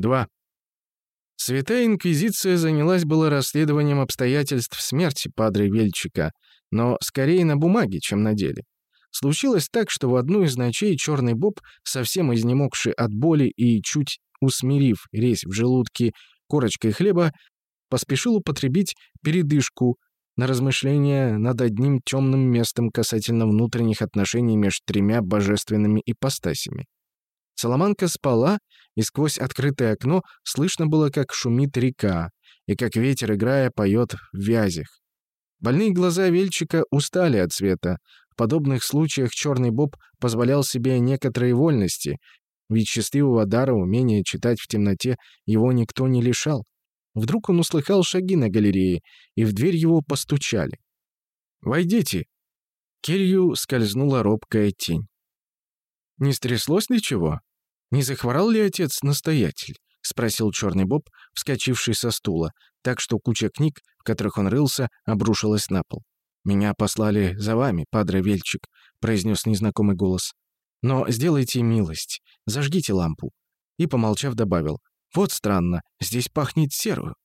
2. Святая Инквизиция занялась было расследованием обстоятельств смерти Падре Вельчика, но скорее на бумаге, чем на деле. Случилось так, что в одну из ночей черный боб, совсем изнемогший от боли и чуть усмирив резь в желудке корочкой хлеба, поспешил употребить передышку на размышления над одним темным местом касательно внутренних отношений между тремя божественными ипостасями. Соломанка спала, и сквозь открытое окно слышно было, как шумит река, и как ветер, играя, поет в вязях. Больные глаза Вельчика устали от света. В подобных случаях черный боб позволял себе некоторые вольности, ведь счастливого дара умения читать в темноте его никто не лишал. Вдруг он услыхал шаги на галерее, и в дверь его постучали. «Войдите!» Келью скользнула робкая тень. «Не стряслось ли чего? Не захворал ли отец-настоятель?» — спросил черный боб, вскочивший со стула, так что куча книг, в которых он рылся, обрушилась на пол. «Меня послали за вами, падре Вельчик», — произнес незнакомый голос. «Но сделайте милость, зажгите лампу». И, помолчав, добавил, «Вот странно, здесь пахнет серую».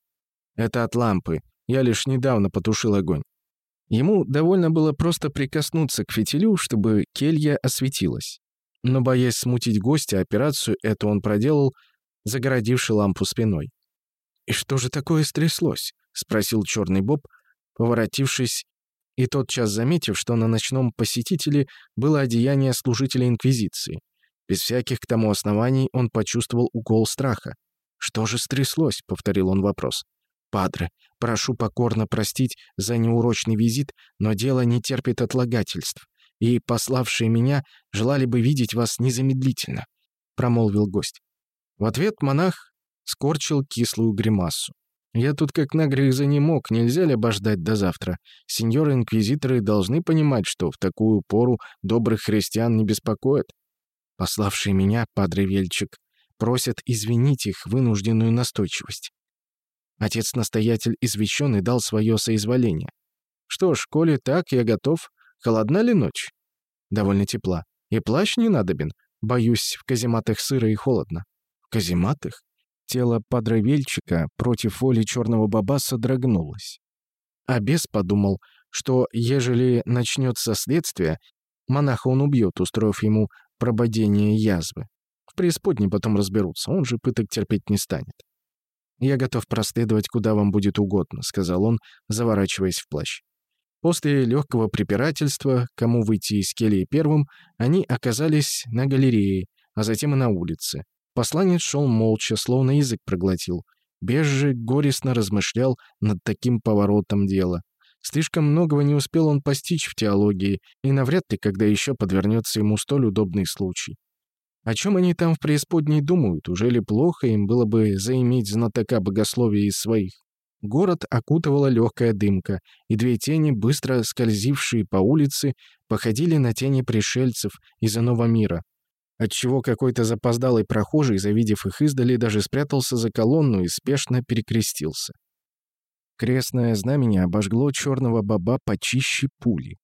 «Это от лампы, я лишь недавно потушил огонь». Ему довольно было просто прикоснуться к фитилю, чтобы келья осветилась. Но, боясь смутить гостя, операцию эту он проделал, загородивший лампу спиной. «И что же такое стряслось?» — спросил черный боб, поворотившись и тотчас заметив, что на ночном посетителе было одеяние служителя Инквизиции. Без всяких к тому оснований он почувствовал укол страха. «Что же стряслось?» — повторил он вопрос. «Падре, прошу покорно простить за неурочный визит, но дело не терпит отлагательств, и пославшие меня желали бы видеть вас незамедлительно», — промолвил гость. В ответ монах скорчил кислую гримасу. «Я тут как на грех занемог, нельзя ли обождать до завтра? Сеньоры-инквизиторы должны понимать, что в такую пору добрых христиан не беспокоят. Пославшие меня, падре Вельчик, просят извинить их вынужденную настойчивость. Отец-настоятель извещен и дал свое соизволение. Что ж, коли так, я готов. Холодна ли ночь? Довольно тепла. И плащ не надобен. Боюсь, в казематах сыро и холодно. В казематах? Тело подровельчика против воли черного баба содрогнулось. А бес подумал, что ежели начнется следствие, монаха он убьет, устроив ему прободение язвы. В преисподней потом разберутся, он же пыток терпеть не станет. «Я готов проследовать, куда вам будет угодно», — сказал он, заворачиваясь в плащ. После легкого препирательства, кому выйти из кельи первым, они оказались на галерее, а затем и на улице. Посланец шел молча, словно язык проглотил. Беж же горестно размышлял над таким поворотом дела. Слишком многого не успел он постичь в теологии, и навряд ли когда еще подвернется ему столь удобный случай. О чем они там в преисподней думают? Уже ли плохо им было бы заиметь знатока богословия из своих? Город окутывала легкая дымка, и две тени, быстро скользившие по улице, походили на тени пришельцев из иного мира, отчего какой-то запоздалый прохожий, завидев их издали, даже спрятался за колонну и спешно перекрестился. Крестное знамение обожгло черного баба почище пули.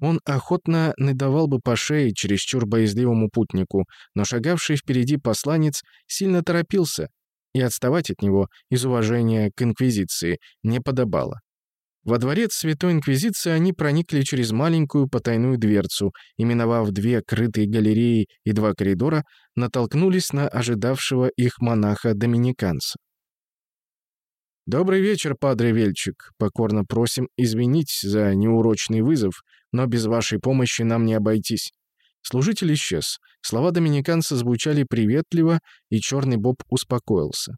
Он охотно надавал бы по шее чересчур боязливому путнику, но шагавший впереди посланец сильно торопился, и отставать от него из уважения к Инквизиции не подобало. Во дворец Святой Инквизиции они проникли через маленькую потайную дверцу и, миновав две крытые галереи и два коридора, натолкнулись на ожидавшего их монаха-доминиканца. «Добрый вечер, падре Вельчик. Покорно просим извинить за неурочный вызов, но без вашей помощи нам не обойтись». Служитель исчез. Слова доминиканца звучали приветливо, и черный боб успокоился.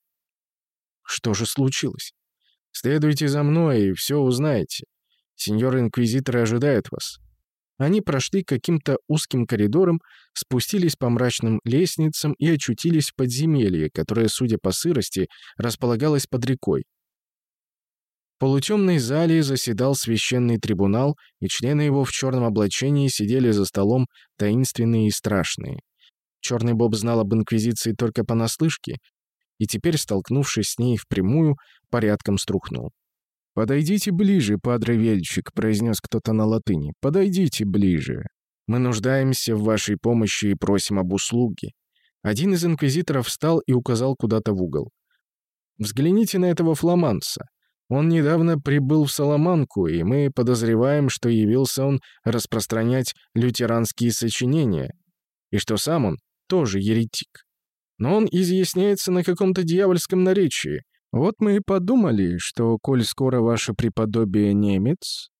«Что же случилось?» Следуйте за мной, и все узнаете. Сеньоры-инквизиторы ожидают вас». Они прошли каким-то узким коридором, спустились по мрачным лестницам и очутились в подземелье, которое, судя по сырости, располагалось под рекой. В полутемной зале заседал священный трибунал, и члены его в черном облачении сидели за столом таинственные и страшные. Черный Боб знал об Инквизиции только понаслышке, и теперь, столкнувшись с ней впрямую, порядком струхнул. «Подойдите ближе, падре Вельчик», — произнес кто-то на латыни. «Подойдите ближе. Мы нуждаемся в вашей помощи и просим об услуге. Один из инквизиторов встал и указал куда-то в угол. «Взгляните на этого фламанца. Он недавно прибыл в Соломанку, и мы подозреваем, что явился он распространять лютеранские сочинения, и что сам он тоже еретик. Но он изъясняется на каком-то дьявольском наречии. Вот мы и подумали, что, коль скоро ваше преподобие немец...»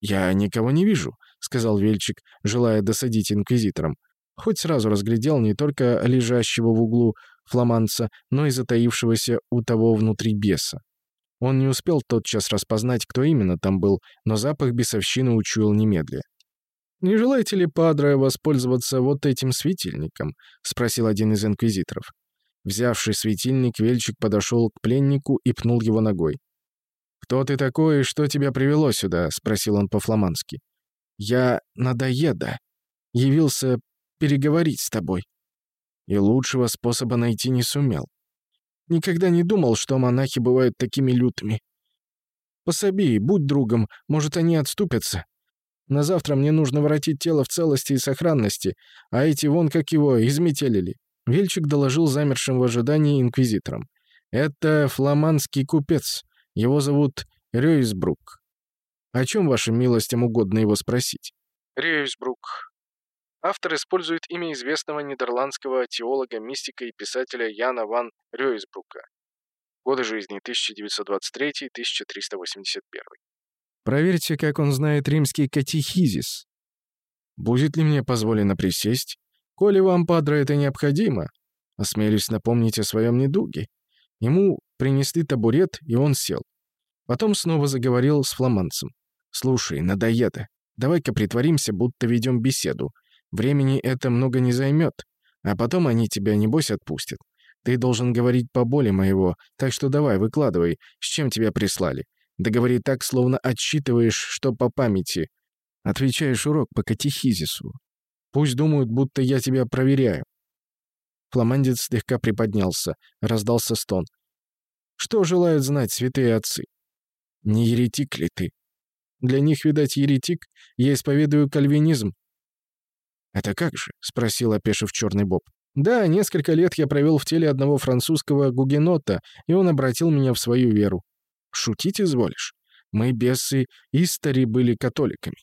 «Я никого не вижу», — сказал Вельчик, желая досадить инквизиторам. Хоть сразу разглядел не только лежащего в углу фламанца, но и затаившегося у того внутри беса. Он не успел тотчас распознать, кто именно там был, но запах бесовщины учуял немедля. «Не желаете ли, падре, воспользоваться вот этим светильником?» — спросил один из инквизиторов. Взявший светильник, Вельчик подошел к пленнику и пнул его ногой. «Кто ты такой и что тебя привело сюда?» — спросил он по-фламандски. «Я надоеда. Явился переговорить с тобой. И лучшего способа найти не сумел. Никогда не думал, что монахи бывают такими лютыми. Пособи, будь другом, может, они отступятся. На завтра мне нужно воротить тело в целости и сохранности, а эти вон как его изметелили». Вельчик доложил замершим в ожидании инквизиторам. «Это фламандский купец. Его зовут Рёйсбрук. О чем вашим милостям угодно его спросить?» Рёйсбрук Автор использует имя известного нидерландского теолога, мистика и писателя Яна ван Рёйсбрука. Годы жизни 1923-1381. Проверьте, как он знает римский катехизис. Будет ли мне позволено присесть? Коли вам, падре, это необходимо, осмелюсь напомнить о своем недуге. Ему принесли табурет, и он сел. Потом снова заговорил с фламандцем. «Слушай, надоеда. Давай-ка притворимся, будто ведем беседу. Времени это много не займет, а потом они тебя, небось, отпустят. Ты должен говорить по боли моего, так что давай, выкладывай, с чем тебя прислали. Да говори так, словно отсчитываешь, что по памяти. Отвечаешь урок по катехизису. Пусть думают, будто я тебя проверяю». Фламандец слегка приподнялся, раздался стон. «Что желают знать святые отцы? Не еретик ли ты? Для них, видать, еретик, я исповедую кальвинизм, «Это как же?» — спросил, опешив черный боб. «Да, несколько лет я провел в теле одного французского гугенота, и он обратил меня в свою веру. Шутить изволишь? Мы, бесы, истори были католиками».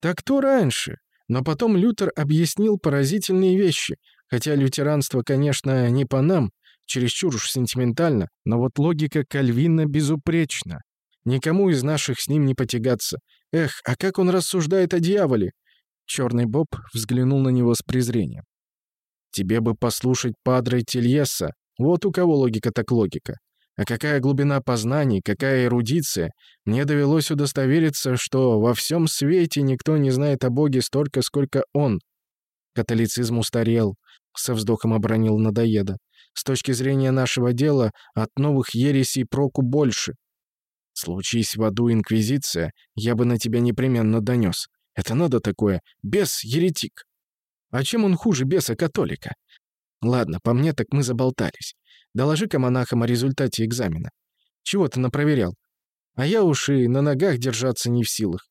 «Так то раньше. Но потом Лютер объяснил поразительные вещи. Хотя лютеранство, конечно, не по нам, чересчур уж сентиментально, но вот логика Кальвина безупречна. Никому из наших с ним не потягаться. Эх, а как он рассуждает о дьяволе? Черный Боб взглянул на него с презрением. «Тебе бы послушать Падре Тельеса. Вот у кого логика так логика. А какая глубина познаний, какая эрудиция. Мне довелось удостовериться, что во всем свете никто не знает о Боге столько, сколько он. Католицизм устарел, — со вздохом обронил надоеда. С точки зрения нашего дела, от новых ересей проку больше. Случись в аду инквизиция, я бы на тебя непременно донес. Это надо такое. Бес-еретик. А чем он хуже беса-католика? Ладно, по мне так мы заболтались. Доложи-ка монахам о результате экзамена. Чего ты напроверял? А я уж и на ногах держаться не в силах.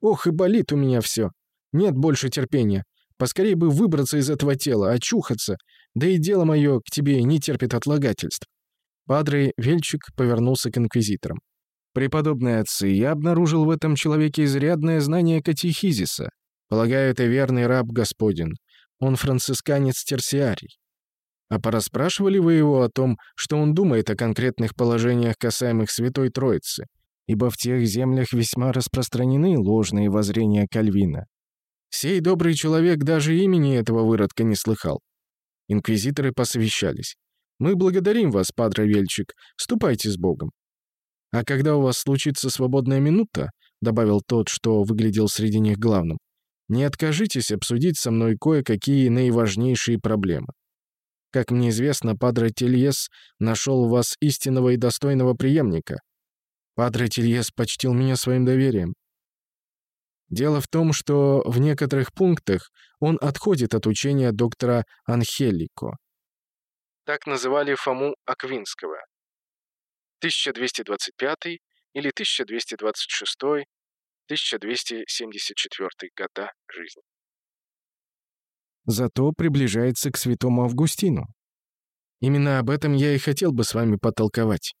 Ох, и болит у меня все. Нет больше терпения. Поскорее бы выбраться из этого тела, очухаться. Да и дело мое к тебе не терпит отлагательств. Падре Вельчик повернулся к инквизиторам. Преподобные отцы, я обнаружил в этом человеке изрядное знание катехизиса. Полагаю, это верный раб Господин. Он францисканец-терциарий. А пораспрашивали вы его о том, что он думает о конкретных положениях, касаемых Святой Троицы? Ибо в тех землях весьма распространены ложные воззрения Кальвина. Сей добрый человек даже имени этого выродка не слыхал. Инквизиторы посовещались. «Мы благодарим вас, Падре Вельчик. Ступайте с Богом. «А когда у вас случится свободная минута», — добавил тот, что выглядел среди них главным, «не откажитесь обсудить со мной кое-какие наиважнейшие проблемы. Как мне известно, Падре Тельес нашел в вас истинного и достойного преемника. Падре Тельес почтил меня своим доверием. Дело в том, что в некоторых пунктах он отходит от учения доктора Анхелико. Так называли Фому Аквинского, 1225 или 1226, 1274 года жизни. зато приближается к святому Августину. Именно об этом я и хотел бы с вами потолковать.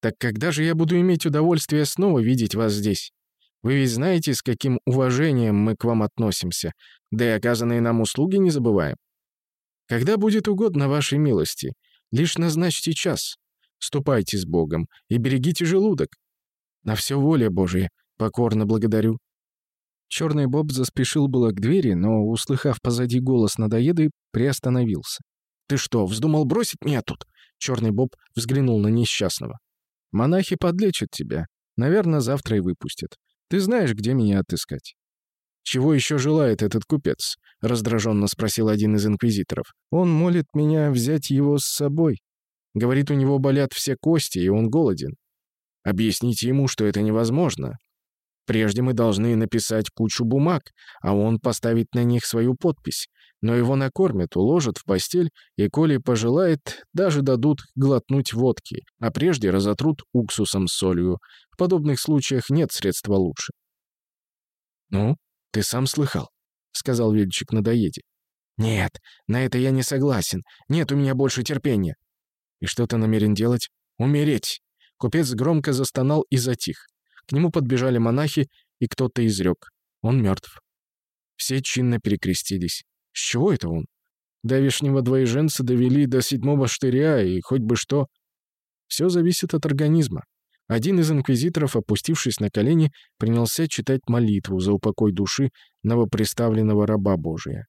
Так когда же я буду иметь удовольствие снова видеть вас здесь? Вы ведь знаете, с каким уважением мы к вам относимся, да и оказанные нам услуги не забываем. Когда будет угодно вашей милости, лишь назначьте час. Ступайте с Богом и берегите желудок. На все воля Божия, покорно благодарю». Черный Боб заспешил было к двери, но, услыхав позади голос надоеды, приостановился. «Ты что, вздумал бросить меня тут?» Черный Боб взглянул на несчастного. «Монахи подлечат тебя. Наверное, завтра и выпустят. Ты знаешь, где меня отыскать». «Чего еще желает этот купец?» — раздраженно спросил один из инквизиторов. «Он молит меня взять его с собой. Говорит, у него болят все кости, и он голоден. Объясните ему, что это невозможно. Прежде мы должны написать кучу бумаг, а он поставит на них свою подпись. Но его накормят, уложат в постель, и, коли пожелает, даже дадут глотнуть водки, а прежде разотрут уксусом с солью. В подобных случаях нет средства лучше. «Ну, ты сам слыхал», — сказал Вельчик надоеде. «Нет, на это я не согласен. Нет у меня больше терпения». «И что ты намерен делать?» «Умереть». Купец громко застонал и затих. К нему подбежали монахи, и кто-то изрек. Он мертв. Все чинно перекрестились. С чего это он? Давишнего двоеженца довели до седьмого штыря, и хоть бы что. Все зависит от организма. Один из инквизиторов, опустившись на колени, принялся читать молитву за упокой души новоприставленного раба Божия.